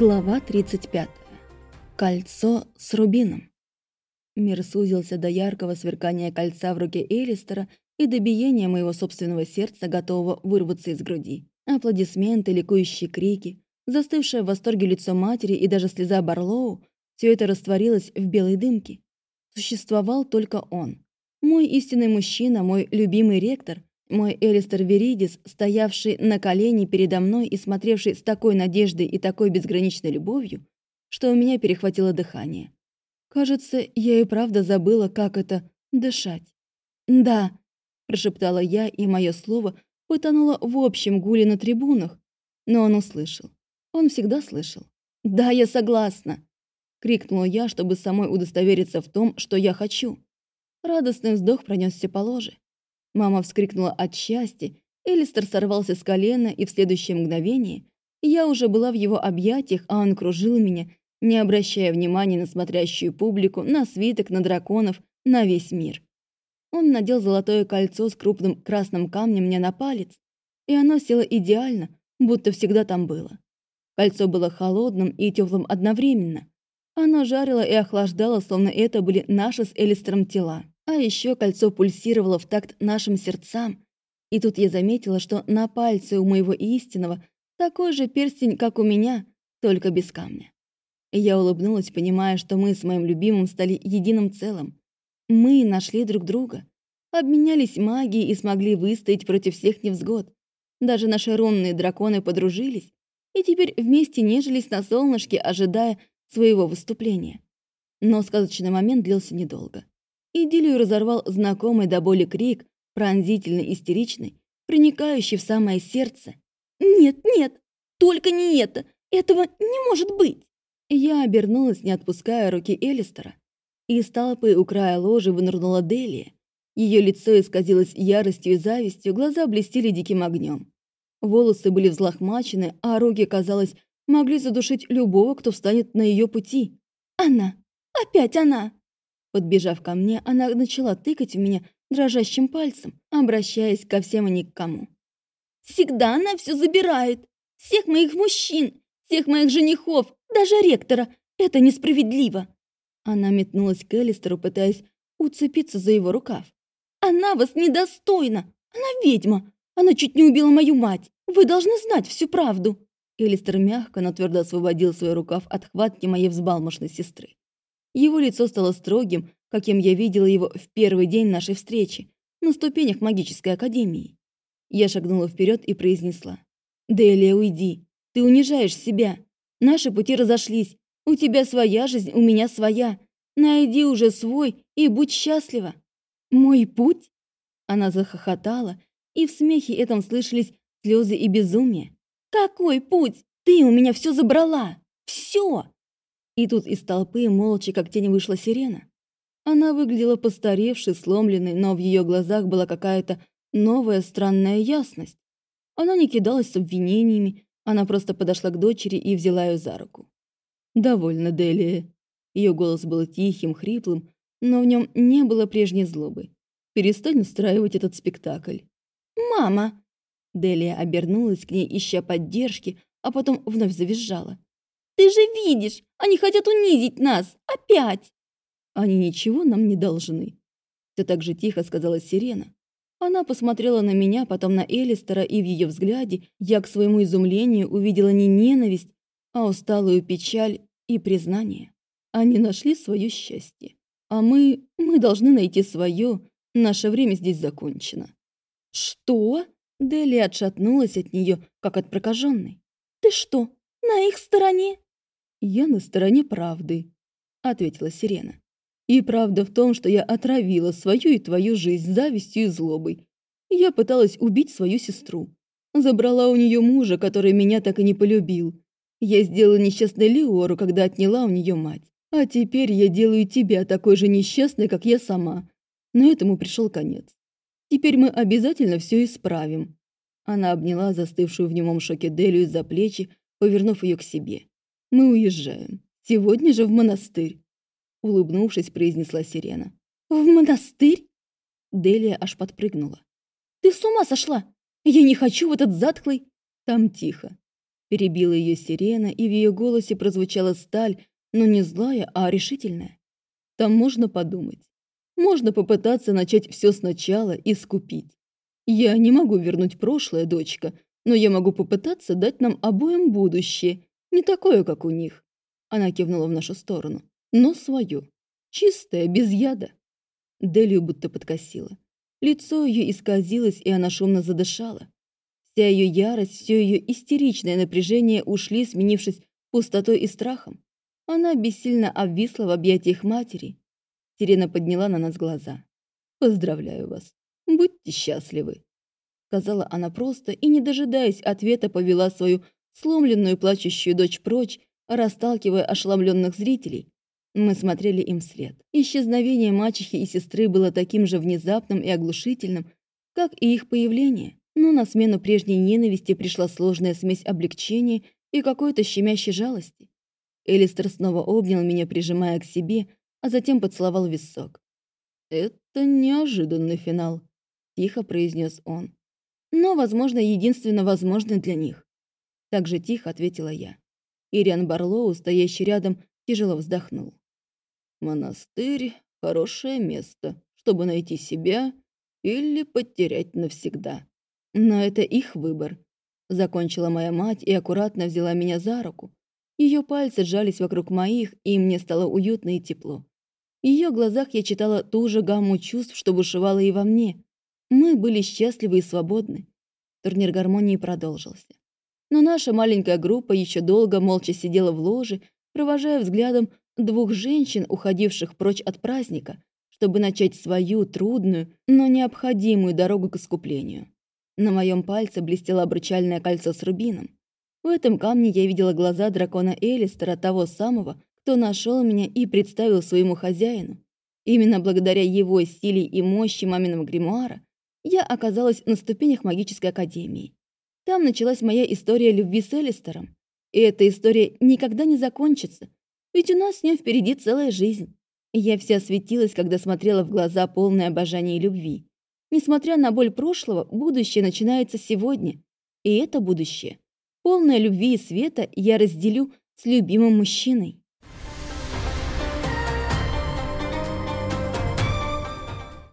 Глава 35. Кольцо с рубином. Мир сузился до яркого сверкания кольца в руке Элистера и до биения моего собственного сердца, готового вырваться из груди. Аплодисменты, ликующие крики, застывшее в восторге лицо матери и даже слеза Барлоу — все это растворилось в белой дымке. Существовал только он. Мой истинный мужчина, мой любимый ректор, мой Элистер Веридис, стоявший на колени передо мной и смотревший с такой надеждой и такой безграничной любовью, что у меня перехватило дыхание. Кажется, я и правда забыла, как это — дышать. «Да», — прошептала я, и мое слово потонуло в общем гуле на трибунах, но он услышал. Он всегда слышал. «Да, я согласна!» — крикнула я, чтобы самой удостовериться в том, что я хочу. Радостный вздох пронесся по ложе. Мама вскрикнула от счастья, Элистер сорвался с колена, и в следующее мгновение я уже была в его объятиях, а он кружил меня, не обращая внимания на смотрящую публику, на свиток, на драконов, на весь мир. Он надел золотое кольцо с крупным красным камнем мне на палец, и оно село идеально, будто всегда там было. Кольцо было холодным и теплым одновременно. Оно жарило и охлаждало, словно это были наши с Элистером тела. А еще кольцо пульсировало в такт нашим сердцам. И тут я заметила, что на пальце у моего истинного такой же перстень, как у меня, только без камня. Я улыбнулась, понимая, что мы с моим любимым стали единым целым. Мы нашли друг друга, обменялись магией и смогли выстоять против всех невзгод. Даже наши рунные драконы подружились и теперь вместе нежились на солнышке, ожидая своего выступления. Но сказочный момент длился недолго. Идиллию разорвал знакомый до боли крик, пронзительный, истеричный, проникающий в самое сердце. «Нет, нет, только не это! Этого не может быть!» Я обернулась, не отпуская руки Элистера. Из толпы у края ложи вынырнула Делия. Ее лицо исказилось яростью и завистью, глаза блестели диким огнем. Волосы были взлохмачены, а руки, казалось, могли задушить любого, кто встанет на ее пути. «Она! Опять она!» Подбежав ко мне, она начала тыкать в меня дрожащим пальцем, обращаясь ко всем и ни к кому. «Всегда она все забирает! Всех моих мужчин, всех моих женихов, даже ректора! Это несправедливо!» Она метнулась к Элистеру, пытаясь уцепиться за его рукав. «Она вас недостойна! Она ведьма! Она чуть не убила мою мать! Вы должны знать всю правду!» Элистер мягко, но твердо освободил свой рукав от хватки моей взбалмошной сестры. Его лицо стало строгим, каким я видела его в первый день нашей встречи, на ступенях магической академии. Я шагнула вперед и произнесла. «Делия, уйди. Ты унижаешь себя. Наши пути разошлись. У тебя своя жизнь, у меня своя. Найди уже свой и будь счастлива». «Мой путь?» Она захохотала, и в смехе этом слышались слезы и безумие. «Какой путь? Ты у меня все забрала! Все!» И тут из толпы молча, как тень, вышла сирена. Она выглядела постаревшей, сломленной, но в ее глазах была какая-то новая странная ясность. Она не кидалась с обвинениями, она просто подошла к дочери и взяла ее за руку. «Довольно, Делия». Ее голос был тихим, хриплым, но в нем не было прежней злобы. «Перестань устраивать этот спектакль». «Мама!» Делия обернулась к ней, ища поддержки, а потом вновь завизжала. Ты же видишь, они хотят унизить нас. Опять. Они ничего нам не должны. Все так же тихо сказала Сирена. Она посмотрела на меня, потом на Элистера, и в ее взгляде я к своему изумлению увидела не ненависть, а усталую печаль и признание. Они нашли свое счастье. А мы... мы должны найти свое. Наше время здесь закончено. Что? Дели отшатнулась от нее, как от прокаженной. Ты что, на их стороне? «Я на стороне правды», — ответила Сирена. «И правда в том, что я отравила свою и твою жизнь завистью и злобой. Я пыталась убить свою сестру. Забрала у нее мужа, который меня так и не полюбил. Я сделала несчастной Леору, когда отняла у нее мать. А теперь я делаю тебя такой же несчастной, как я сама. Но этому пришел конец. Теперь мы обязательно все исправим». Она обняла застывшую в немом шоке Делию за плечи, повернув ее к себе. Мы уезжаем. Сегодня же в монастырь. Улыбнувшись, произнесла Сирена. В монастырь? Делия аж подпрыгнула. Ты с ума сошла? Я не хочу в этот затхлый... Там тихо. Перебила ее сирена, и в ее голосе прозвучала сталь, но не злая, а решительная. Там можно подумать. Можно попытаться начать все сначала и скупить. Я не могу вернуть прошлое, дочка, но я могу попытаться дать нам обоим будущее, не такое, как у них. Она кивнула в нашу сторону, но свое, чистое, без яда. Делию будто подкосила. Лицо ее исказилось, и она шумно задышала. Вся ее ярость, все ее истеричное напряжение ушли, сменившись пустотой и страхом. Она бессильно обвисла в объятиях матери. Сирена подняла на нас глаза. «Поздравляю вас. Будьте счастливы», — сказала она просто и, не дожидаясь ответа, повела свою сломленную плачущую дочь прочь, расталкивая ошеломленных зрителей. Мы смотрели им вслед. Исчезновение мачехи и сестры было таким же внезапным и оглушительным, как и их появление, но на смену прежней ненависти пришла сложная смесь облегчения и какой-то щемящей жалости. Элистер снова обнял меня, прижимая к себе, а затем поцеловал висок. «Это неожиданный финал», — тихо произнес он. «Но, возможно, единственно возможный для них». Так же тихо ответила я. Ириан Барлоу, стоящий рядом, тяжело вздохнул. «Монастырь — хорошее место, чтобы найти себя или потерять навсегда. Но это их выбор», — закончила моя мать и аккуратно взяла меня за руку. Ее пальцы сжались вокруг моих, и мне стало уютно и тепло. В ее глазах я читала ту же гамму чувств, что бушевала и во мне. Мы были счастливы и свободны. Турнир гармонии продолжился. Но наша маленькая группа еще долго молча сидела в ложе, провожая взглядом двух женщин, уходивших прочь от праздника, чтобы начать свою трудную, но необходимую дорогу к искуплению. На моем пальце блестело обручальное кольцо с рубином. В этом камне я видела глаза дракона Элистера, того самого, кто нашел меня и представил своему хозяину. Именно благодаря его силе и мощи маминого гримуара я оказалась на ступенях магической академии. Там началась моя история любви с Элистером. И эта история никогда не закончится, ведь у нас с ним впереди целая жизнь. Я вся светилась, когда смотрела в глаза полное обожание и любви. Несмотря на боль прошлого, будущее начинается сегодня. И это будущее, полное любви и света, я разделю с любимым мужчиной.